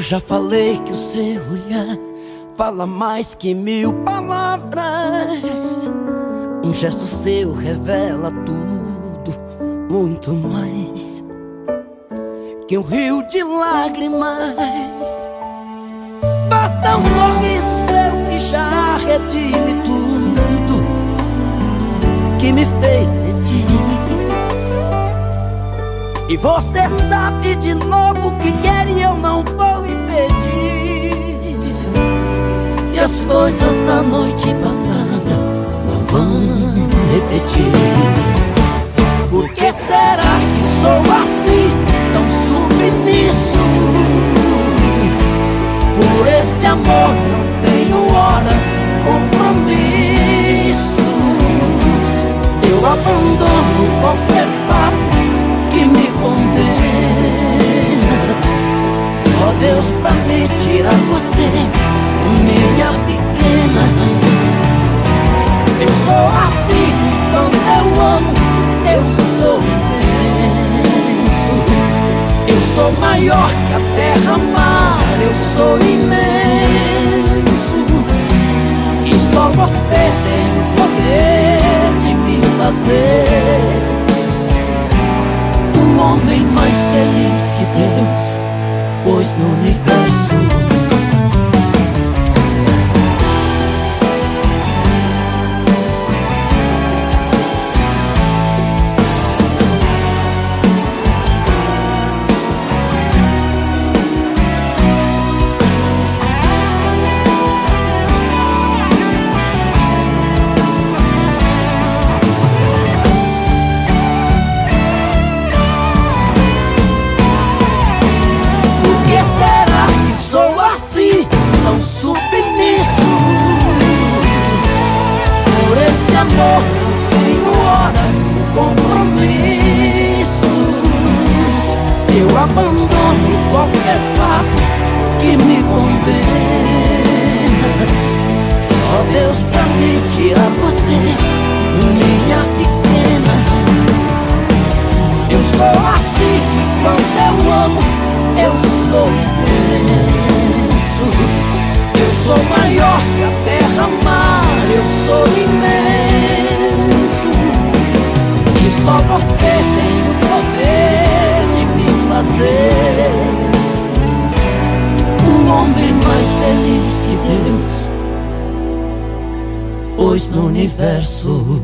Eu já falei que o seu olhar fala mais que mil palavras. Um gesto seu revela tudo, muito mais que um rio de lágrimas. Basta um sorriso seu que já redime tudo que me fez sentir. E você sabe de novo que quer E as Eu Abandono qualquer papo que me condena. Só Deus pra me tirar você, minha pequena. Eu sou assim, quando eu amo, eu sou imenso. Eu sou maior que a terra, mar, eu sou imenso. E só você tem fazer o homem mais feliz que Deus pôs no universo.